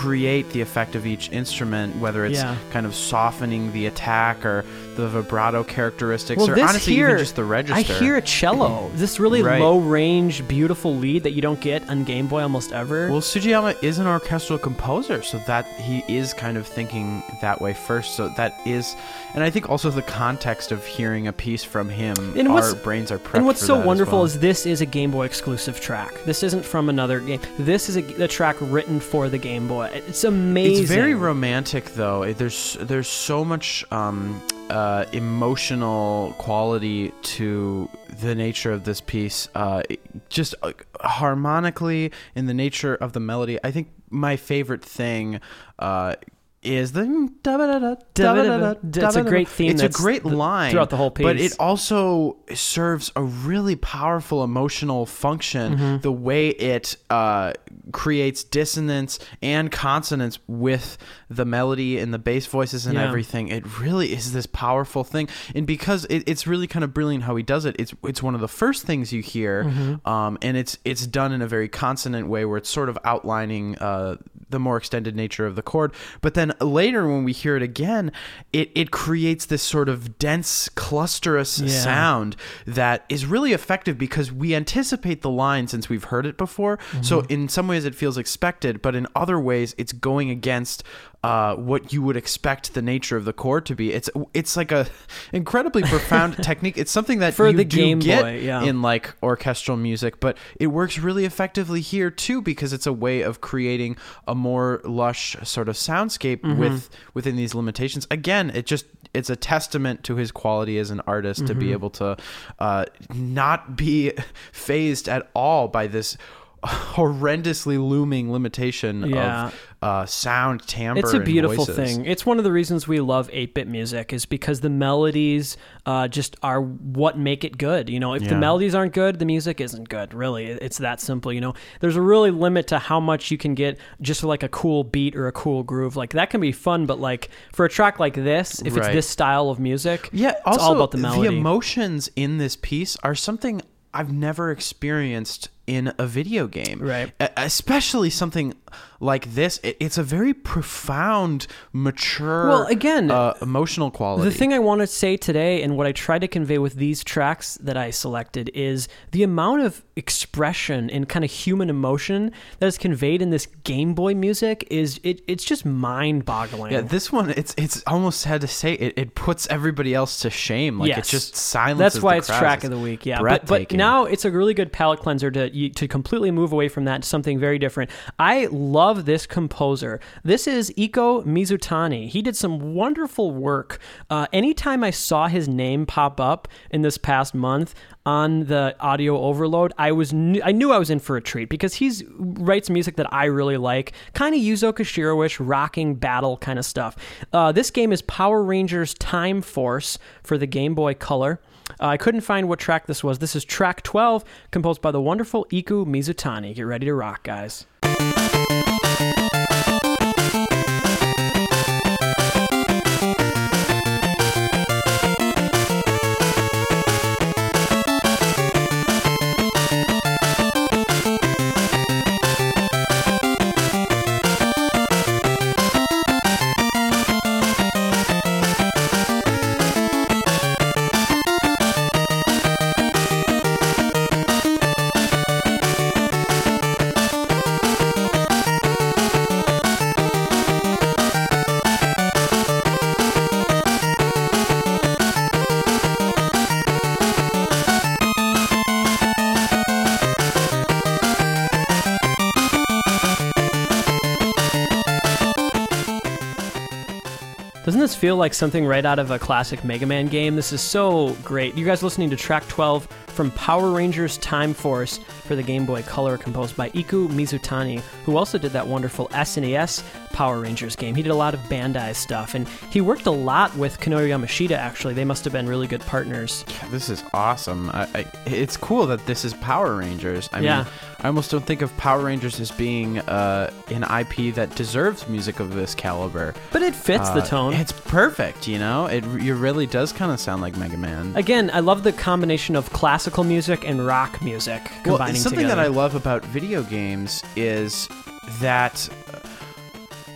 create the effect of each instrument, whether it's Yeah. kind of softening the attack or the vibrato characteristics, Well, or honestly here, even just the register. I hear a cello. This really Right. low range, beautiful lead that you don't get on Game Boy almost ever. Well, Sugiyama is an orchestral composer, so that he is kind of thinking that way first. So that is, and I think also the context of hearing a piece from him, And our brains are prepped and what's so wonderful well. is this is a Game Boy exclusive track. This isn't from another game. This is a, a track written for the Game Boy. It's amazing. It's very romantic, though. There's there's so much um, uh, emotional quality to the nature of this piece. Uh, just uh, harmonically, in the nature of the melody. I think my favorite thing. Is the It's a great theme It's a great line throughout the whole piece, but it also serves a really powerful emotional function. Mm-hmm. The way it uh, creates dissonance and consonance with the melody and the bass voices and Yeah. everything. It really is this powerful thing, and because it, it's really kind of brilliant how he does it. It's it's one of the first things you hear, Mm-hmm. um, and it's it's done in a very consonant way where it's sort of outlining. Uh, the more extended nature of the chord, but then later when we hear it again, it, it creates this sort of dense, clusterous Yeah. sound that is really effective because we anticipate the line since we've heard it before. So mm-hmm. in some ways it feels expected, but in other ways it's going against uh, what you would expect the nature of the chord to be. It's it's like a incredibly profound technique. It's something that For you the do Game get Boy, yeah. in like orchestral music, but it works really effectively here too because it's a way of creating a more lush sort of soundscape Mm-hmm. with within these limitations. Again, it just it's a testament to his quality as an artist to Mm-hmm. be able to uh, not be phased at all by this horrendously looming limitation Yeah. of uh, sound, timbre. It's a beautiful thing. It's one of the reasons we love 8-bit music is because the melodies uh, just are what make it good. You know, if the melodies aren't good, the music isn't good. Really, it's that simple. You know, there's a really limit to how much you can get just for like a cool beat or a cool groove. Like that can be fun, but like for a track like this, if it's this style of music, Yeah, it's also all about the melody. The emotions in this piece are something I've never experienced in a video game. Right. Especially something like this. It- It's a very profound, mature, Well, again, uh, emotional quality. The thing I want to say today, and what I try to convey with these tracks that I selected, is the amount of expression and kind of human emotion that is conveyed in this Game Boy music is it, it's just mind boggling. yeah, this one it's it's almost had to say it, it puts everybody else to shame. Like Yes. it just silences. That's why it's crowds. track of the week. Yeah, but, but now it's a really good palate cleanser to to completely move away from that to something very different. I love this composer. This is Iku Mizutani. He did some wonderful work. Uh, anytime I saw his name pop up in this past month on the audio overload, I was kn- I knew I was in for a treat because he's writes music that I really like, kind of Yuzo Koshiro-ish, rocking battle kind of stuff. Uh, this game is Power Rangers Time Force for the Game Boy Color. Uh, I couldn't find what track this was. This is track 12, composed by the wonderful Iku Mizutani. Get ready to rock, guys. Feel like something right out of a classic Mega Man game? This is so great. You guys listening to track 12 from Power Rangers Time Force for the Game Boy Color, composed by Iku Mizutani, who also did that wonderful SNES Power Rangers game. He did a lot of Bandai stuff, and he worked a lot with Kinuyo Yamashita. Actually, they must have been really good partners. This is awesome. I, I, it's cool that this is Power Rangers. I Yeah. mean, I almost don't think of Power Rangers as being uh, an IP that deserves music of this caliber. But it fits the Uh, tone. It's perfect, you know. It, it really does kind of sound like Mega Man. Again, I love the combination of classical music and rock music well, something together. that I love about video games is that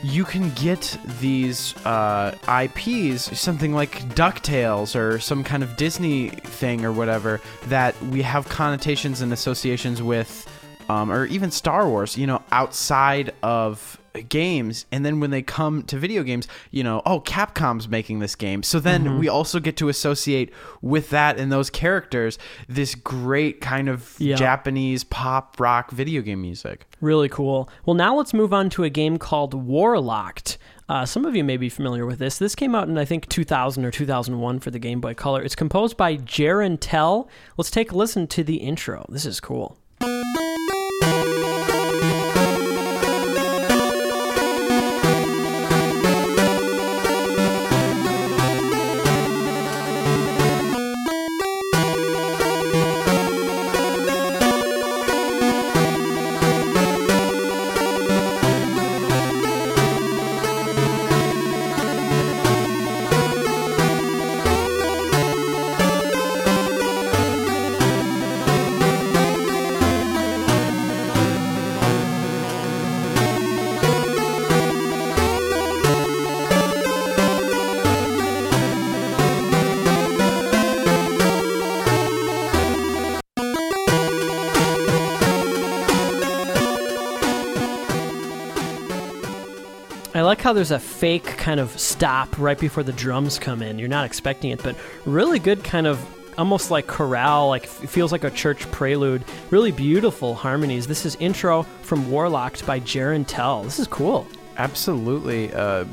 you can get these uh, IPs, something like DuckTales or some kind of Disney thing or whatever, that we have connotations and associations with, um, or even Star Wars, you know, outside of games and then when they come to video games you know oh capcom's making this game so then Mm-hmm. we also get to associate with that and those characters this great kind of Yeah. japanese pop rock video game music Really cool. Well, now let's move on to a game called Warlocked. Uh, some of you may be familiar with this. This came out in, I think, 2000 or 2001 for the Game Boy Color. It's composed by Jaren Tell. Let's take a listen to the intro. This is cool. Like how there's a fake kind of stop right before the drums come in. You're not expecting it, but really good kind of almost like chorale, like it feels like a church prelude. Really beautiful harmonies. This is intro from Warlocked by Jaren Tell. This is cool. absolutely uh,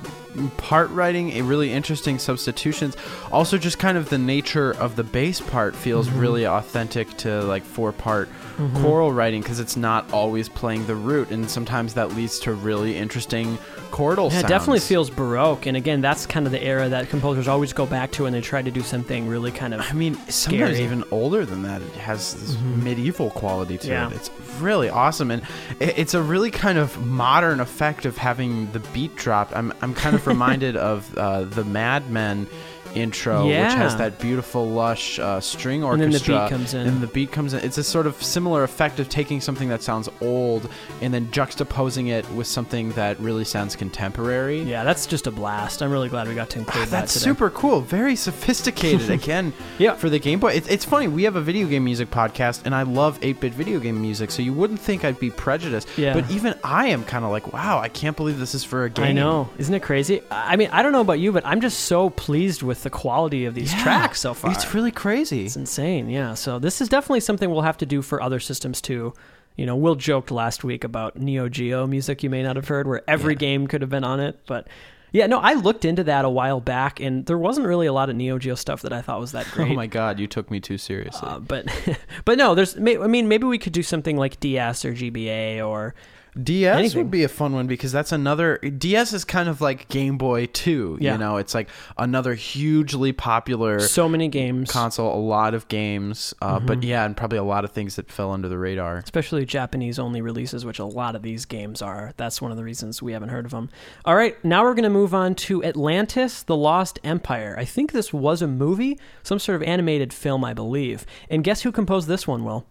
part writing a really interesting substitutions also just kind of the nature of the bass part feels Mm-hmm. really authentic to like four part choral writing because it's not always playing the root and sometimes that leads to really interesting chordal Yeah, it definitely feels baroque, and again, that's kind of the era that composers always go back to when they try to do something really kind of. I mean, sometimes Scary. Mm-hmm. even older than that. It has this medieval quality to Yeah. it. It's really awesome, and it's a really kind of modern effect of having the beat dropped. I'm I'm kind of reminded of uh, the Mad Men intro, which has that beautiful, lush uh, string And then the orchestra. beat comes in. And the beat comes in. It's a sort of similar effect of taking something that sounds old and then juxtaposing it with something that really sounds contemporary. Yeah, that's just a blast. I'm really glad we got to include that That's today. super cool. Very sophisticated again. Yeah. For the Game Boy, it, it's funny. We have a video game music podcast, and I love 8-bit video game music. So you wouldn't think I'd be prejudiced. Yeah. But even I am kind of like, wow, I can't believe this is for a game. I know, isn't it crazy? I mean, I don't know about you, but I'm just so pleased with the quality of these Yeah. tracks so far. It's really crazy. It's insane, yeah. So this is definitely something we'll have to do for other systems too. You know, Will joked last week about Neo Geo music you may not have heard, where every Yeah. game could have been on it. But yeah, no, I looked into that a while back, and there wasn't really a lot of Neo Geo stuff that I thought was that great. Oh my god, you took me too seriously. Uh, but but no, there's. I mean, maybe we could do something like DS or GBA or DS anything. would be a fun one because that's another DS is kind of like Game Boy 2, Yeah. you know, it's like another hugely popular so many games. console, a lot of games, uh, Mm-hmm. but yeah, and probably a lot of things that fell under the radar. especially Japanese only releases, which a lot of these games are. That's one of the reasons we haven't heard of them. All right, now we're going to move on to Atlantis The Lost Empire. I think this was a movie, some sort of animated film, I believe. And guess who composed this one, Will?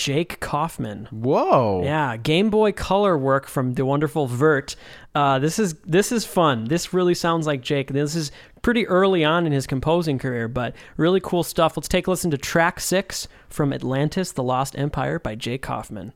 Jake Kaufman. Whoa. Yeah, Game Boy Color work from the wonderful Virt. Uh, this is this is fun. This really sounds like Jake. This is pretty early on in his composing career, but really cool stuff. Let's take a listen to track six from Atlantis: The Lost Empire by Jake Kaufman.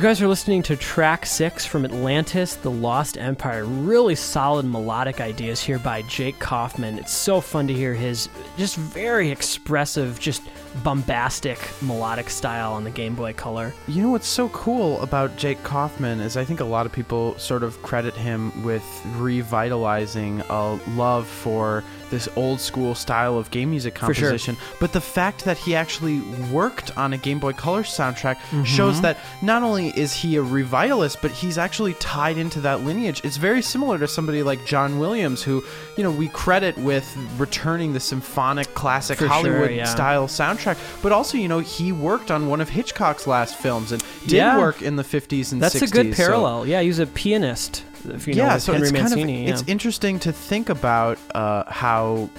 You guys are listening to track six from Atlantis, The Lost Empire. Really solid melodic ideas here by Jake Kaufman. It's so fun to hear his just very expressive, just bombastic melodic style on the Game Boy Color. You know what's so cool about Jake Kaufman is I think a lot of people sort of credit him with revitalizing a love for this old school style of game music For sure. composition. But the fact that he actually worked on a Game Boy Color soundtrack Mm-hmm. shows that not only is he a revitalist, but he's actually tied into that lineage. It's very similar to somebody like John Williams, who, you know, we credit with returning the symphonic classic For sure, Hollywood yeah. style soundtrack. But also, you know, he worked on one of Hitchcock's last films and did Yeah. work in the 50s and That's 60s. a good so- parallel. yeah, he was a pianist. If you yeah, with so Henry it's Mancini. kind of yeah. it's interesting to think about uh, how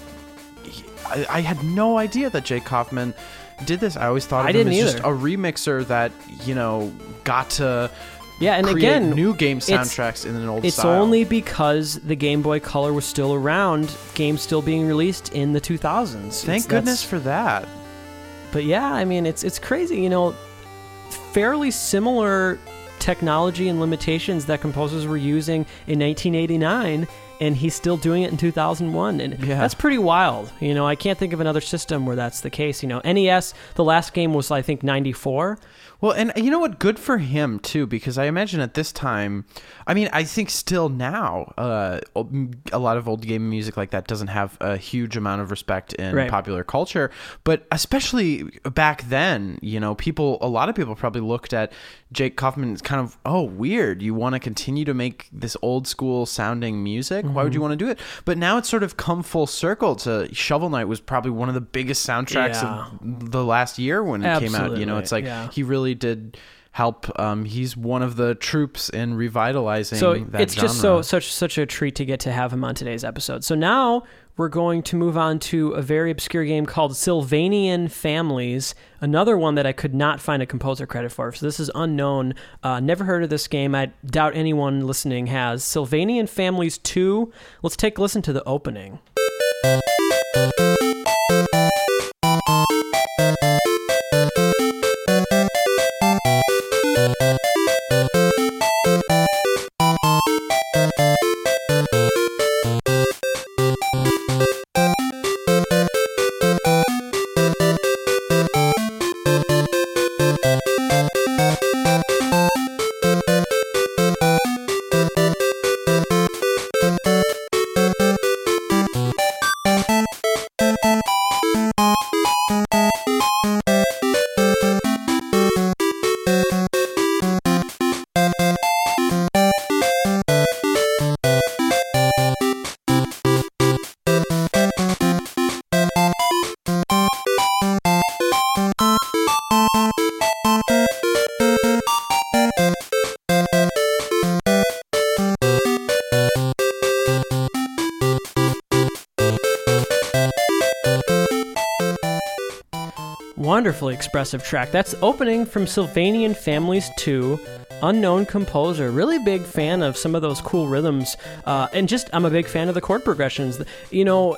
he- I, I had no idea that Jake Kaufman did this. I always thought of I him didn't as just a remixer that you know got to yeah, and create again, new game soundtracks in an old It's style. only because the Game Boy Color was still around, games still being released in the 2000s. thank It's- goodness for that. But yeah, I mean, it's it's crazy. You know, fairly similar technology and limitations that composers were using in 1989, and he's still doing it in 2001, and Yeah. that's pretty wild. You know, I can't think of another system where that's the case. You know, NES, the last game was I think 94. Well, and you know what? Good for him too, because I imagine at this time, I mean, I think still now, uh, a lot of old game music like that doesn't have a huge amount of respect in Right. popular culture. But especially back then, you know, people, a lot of people probably looked at Jake Kaufman as kind of, oh, weird. You want to continue to make this old school sounding music? Why would you want to do it? But now it's sort of come full circle to Shovel Knight was probably one of the biggest soundtracks Yeah. of the last year when it came out. You know, it's like yeah. he really did help. Um, he's one of the troops in revitalizing. So that it's just so such such a treat to get to have him on today's episode. So now we're going to move on to a very obscure game called Sylvanian Families, another one that I could not find a composer credit for. So this is unknown. Uh, never heard of this game. I doubt anyone listening has. Sylvanian Families 2. Let's take a listen to the opening. Expressive track. That's opening from Sylvanian Families 2. Unknown composer. Really big fan of some of those cool rhythms. Uh, and just, I'm a big fan of the chord progressions. You know,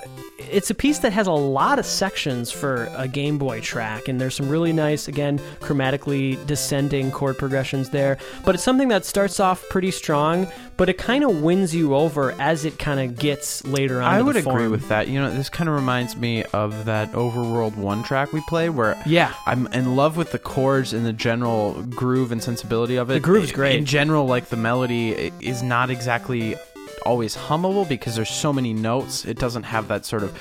it's a piece that has a lot of sections for a Game Boy track, and there's some really nice, again, chromatically descending chord progressions there. But it's something that starts off pretty strong, but it kind of wins you over as it kind of gets later on. I would agree with that. You know, this kind of reminds me of that Overworld One track we played, where Yeah. I'm in love with the chords and the general groove and sensibility of it. The groove's great. In general, like the melody is not exactly always hummable because there's so many notes. It doesn't have that sort of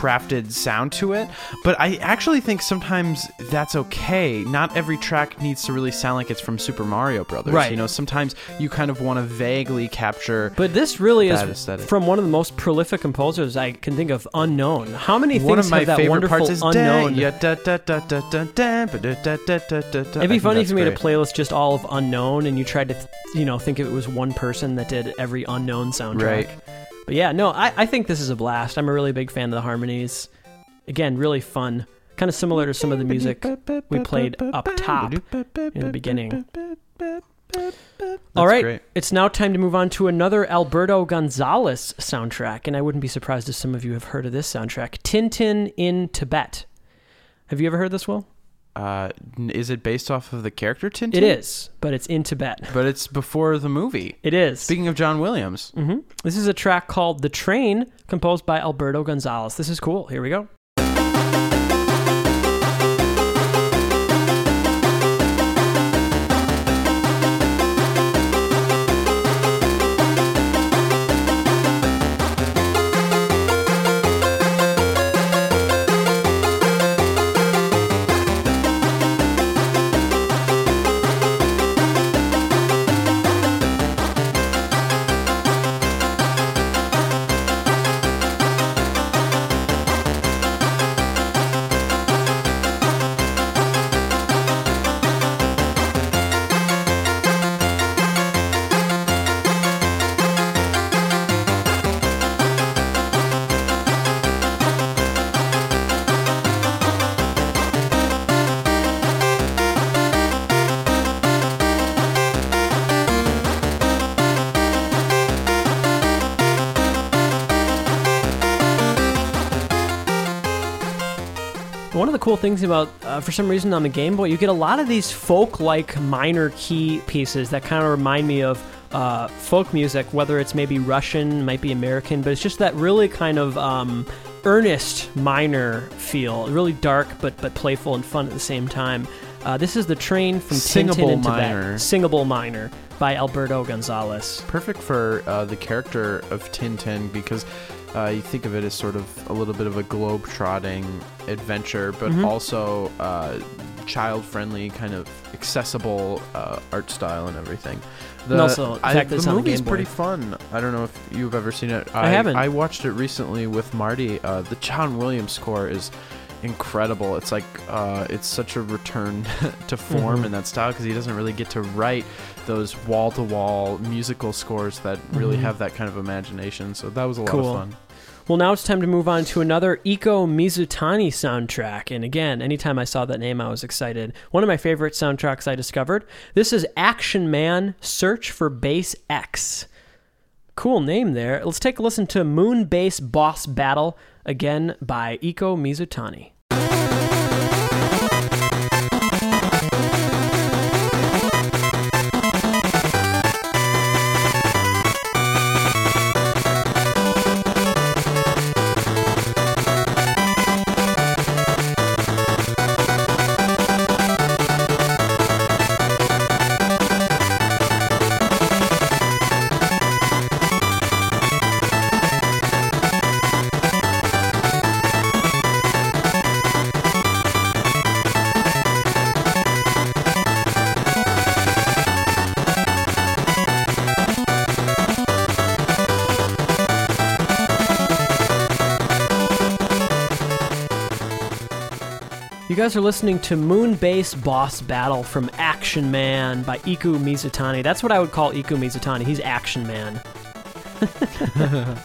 crafted sound to it. But I actually think sometimes that's okay. Not every track needs to really sound like it's from Super Mario Brothers. Right. You know, sometimes you kind of want to vaguely capture But this really is aesthetic. from one of the most prolific composers I can think of. Unknown. How many things One of my have that favorite wonderful parts is unknown? yeah, da, da, da, da, da, da, da, da, da, da, da, da. It'd be funny if you made a playlist just all of unknown, and you tried to, th- you know, think it was one person that did every unknown soundtrack. Right. But yeah, no, I, I think this is a blast. I'm a really big fan of the harmonies. Again, really fun. Kind of similar to some of the music we played up top in the beginning. All right, great. it's now time to move on to another Alberto Gonzalez soundtrack, and I wouldn't be surprised if some of you have heard of this soundtrack, Tintin in Tibet. Have you ever heard this, Will? Uh, is it based off of the character Tintin? It is, but it's in Tibet. but it's before the movie. It is. Speaking of John Williams, hmm This is a track called "The Train," composed by Alberto Gonzalez. This is cool. Here we go. Cool things about, uh, for some reason, on the Game Boy, you get a lot of these folk-like minor key pieces that kind of remind me of uh, folk music, whether it's maybe Russian, might be American, but it's just that really kind of um, earnest minor feel, really dark but but playful and fun at the same time. Uh, this is the train from Tintin Singable in Tibet, singable minor by Alberto Gonzalez. perfect for uh, the character of Tintin because uh, you think of it as sort of a little bit of a globe-trotting adventure, but Mhm. also uh, child-friendly, kind of accessible uh, art style and everything. The, And also the I- fact the on the movie's Game Boy. pretty fun. I don't know if you've ever seen it. I haven't. I watched it recently with Marty. Uh, the John Williams score is incredible. It's like uh, it's such a return to form Mhm. in that style because he doesn't really get to write those wall-to-wall musical scores that really Mhm. have that kind of imagination. So that was a lot Cool. of fun. Well, now it's time to move on to another Iku Mizutani soundtrack. And again, anytime I saw that name, I was excited. One of my favorite soundtracks I discovered. This is Action Man Search for Base X. Cool name there. Let's take a listen to Moon Base Boss Battle, again by Iku Mizutani. Guys are listening to Moon Base Boss Battle from Action Man by Iku Mizutani. That's what I would call Iku Mizutani. He's Action Man.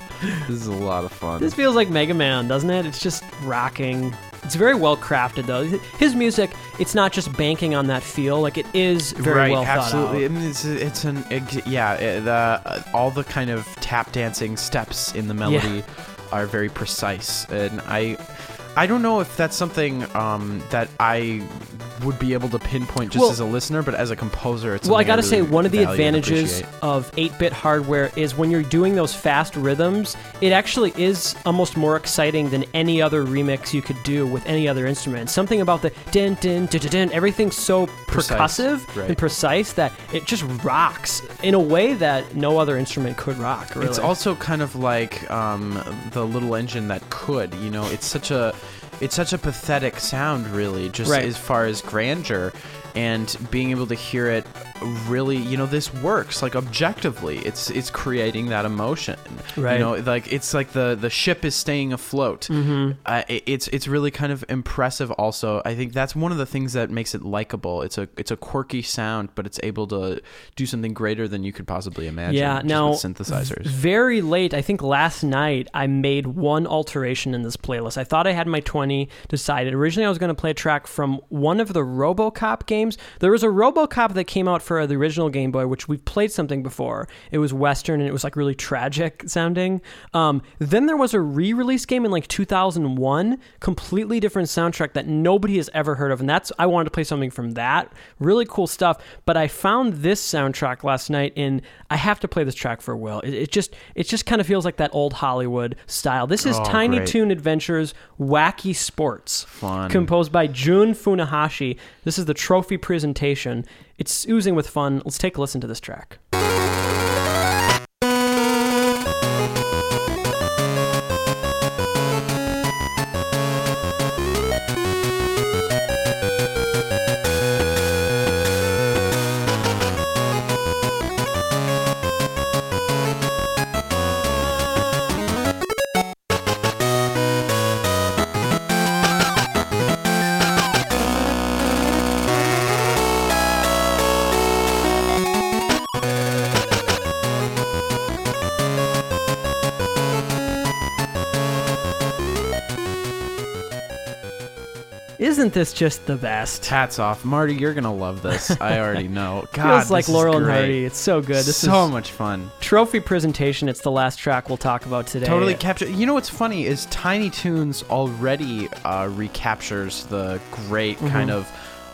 This is a lot of fun. This feels like Mega Man, doesn't it? It's just rocking. It's very well crafted, though. His music, it's not just banking on that feel. Like it is very right, well absolutely. thought I mean, it's it's an ex- yeah. The uh, all the kind of tap dancing steps in the melody are very precise, and I I don't know if that's something um, that I would be able to pinpoint just Well- as a listener, but as a composer, it's. Well, I gotta really say, one of the advantages of 8-bit hardware is when you're doing those fast rhythms, it actually is almost more exciting than any other remix you could do with any other instrument. Something about the din din din din, din everything's so Precise, percussive right. and precise that it just rocks in a way that no other instrument could rock. Really. It's also kind of like um, the little engine that could. You know, it's such a it's such a pathetic sound, really, just Right. as far as grandeur. And being able to hear it really, you know, this works like objectively. It's it's creating that emotion. Right. You know, like it's like the the ship is staying afloat. hmm Uh, it- it's it's really kind of impressive. Also, I think that's one of the things that makes it likable. It's a it's a quirky sound, but it's able to do something greater than you could possibly imagine. Yeah, now synthesizers. Very late, I think last night, I made one alteration in this playlist. I thought I had my 20 decided originally I was going to play a track from one of the RoboCop games. There was a RoboCop that came out for the original Game Boy, which we've played something before. It was Western and it was like really tragic sounding. Um, then there was a re-release game in like 2001, completely different soundtrack that nobody has ever heard of, and that's I wanted to play something from that. Really cool stuff. But I found this soundtrack last night, and I have to play this track for Will. It, it just it just kind of feels like that old Hollywood style. This is Oh, Tiny great. Toon Adventures Wacky Sports, Fun. composed by Jun Funahashi. This is the trophy presentation. It's oozing with fun. Let's take a listen to this track. Isn't this just the best? Hats off, Marty. You're gonna love this. I already know. God, Feels like this is Laurel and great. Hardy. It's so good. This is so is much fun. trophy presentation. It's the last track we'll talk about today. Totally capture. You know what's funny is Tiny Toons already uh, recaptures the great kind of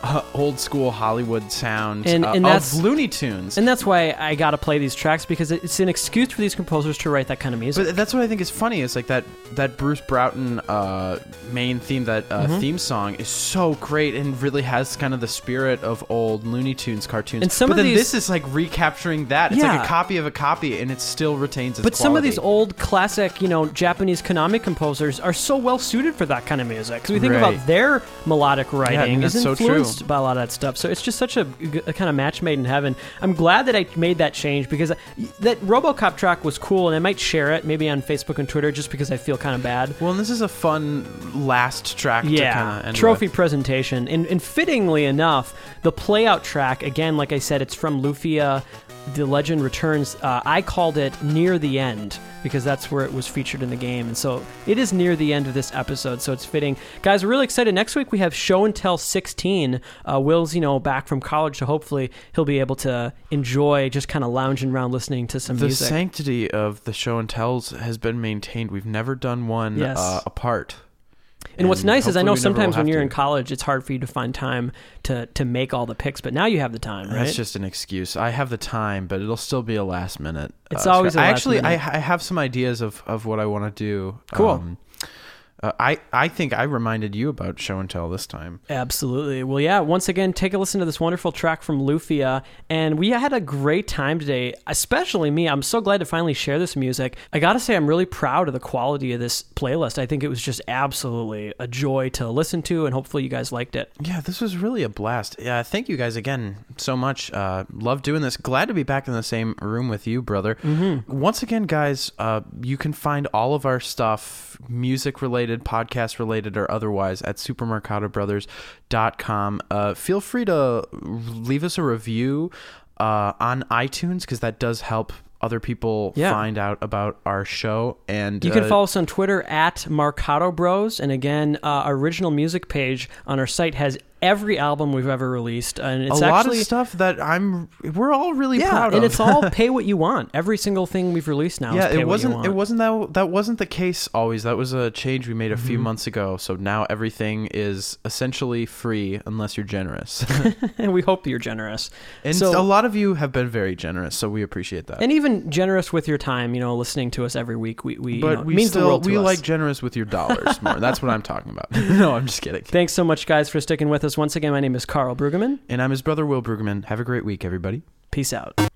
uh, old school Hollywood sound. And- uh, and that's- of Looney Tunes. And that's why I got to play these tracks because it's an excuse for these composers to write that kind of music. But that's what I think is funny is like that that Bruce Broughton uh, main theme that uh, Mm-hmm. theme song is so great and really has kind of the spirit of old Looney Tunes cartoons. And some but of then these- this is like recapturing that. It's like a copy of a copy, and it still retains its. But some of these old classic, you know, Japanese Konami composers are so well suited for that kind of music. Because we think Right. about their melodic writing that's is so true. Influenced by a lot of that stuff. So it's just such a kind of match made in heaven. I'm glad that I made that change because uh, that RoboCop track was cool, and I might share it maybe on Facebook and Twitter just because I feel kind of bad. Well, and this is a fun last track to kind Yeah, of end trophy with. presentation, and, and fittingly enough, the playout track again, like I said, it's from Lufia. The Legend Returns. Uh, I called it near the end because that's where it was featured in the game, and so it is near the end of this episode. So it's fitting, guys. We're really excited. Next week we have Show and Tell 16. Uh, Will's, you know, back from college, so hopefully he'll be able to enjoy just kind of lounging around listening to some The music. sanctity of the show and tells has been maintained. We've never done one Yes. uh, apart. And what's nice is I know we never will sometimes when you're to. in college, it's hard for you to find time to to make all the picks, but now you have the time, right? That's just an excuse. I have the time, but it'll still be a last minute. It's uh, always I actually, minute. I, I have some ideas of, of what I want to do. Cool. Uh, I I think I reminded you about show and tell this time. Absolutely. Well, yeah, once again, take a listen to this wonderful track from Lufia. And we had a great time today, especially me. I'm so glad to finally share this music. I got to say, I'm really proud of the quality of this playlist. I think it was just absolutely a joy to listen to, and hopefully you guys liked it. Yeah, this was really a blast. Yeah, thank you guys again so much. Uh, love doing this. Glad to be back in the same room with you, brother. Mm-hmm. Once again, guys, uh, you can find all of our stuff, music related, podcast related, or otherwise, at supermarcatobrothers.com. Uh, feel free to leave us a review uh, on iTunes because that does help other people Yeah. find out about our show. And You can uh, follow us on Twitter at Marcato Bros. And again, uh, our original music page on our site has every album we've ever released. And it's a lot actually. of stuff that I'm. We're all really yeah, proud of, and it's all pay what you want. Every single thing we've released now yeah, is pay it what you wasn't. want. It wasn't that. That wasn't the case always. That was a change we made a few mm-hmm. months ago. So now everything is essentially free unless you're generous. and we hope you're generous. and So- a lot of you have been very generous, so we appreciate that. And even generous with your time, you know, listening to us every week. We, we you but know, we means the still world to we us. like generous with your dollars more. That's what I'm talking about. no, I'm just kidding. Thanks so much, guys, for sticking with us. Once again, my name is Karl Brueggemann. And I'm his brother Will Brueggemann. Have a great week, everybody. Peace out.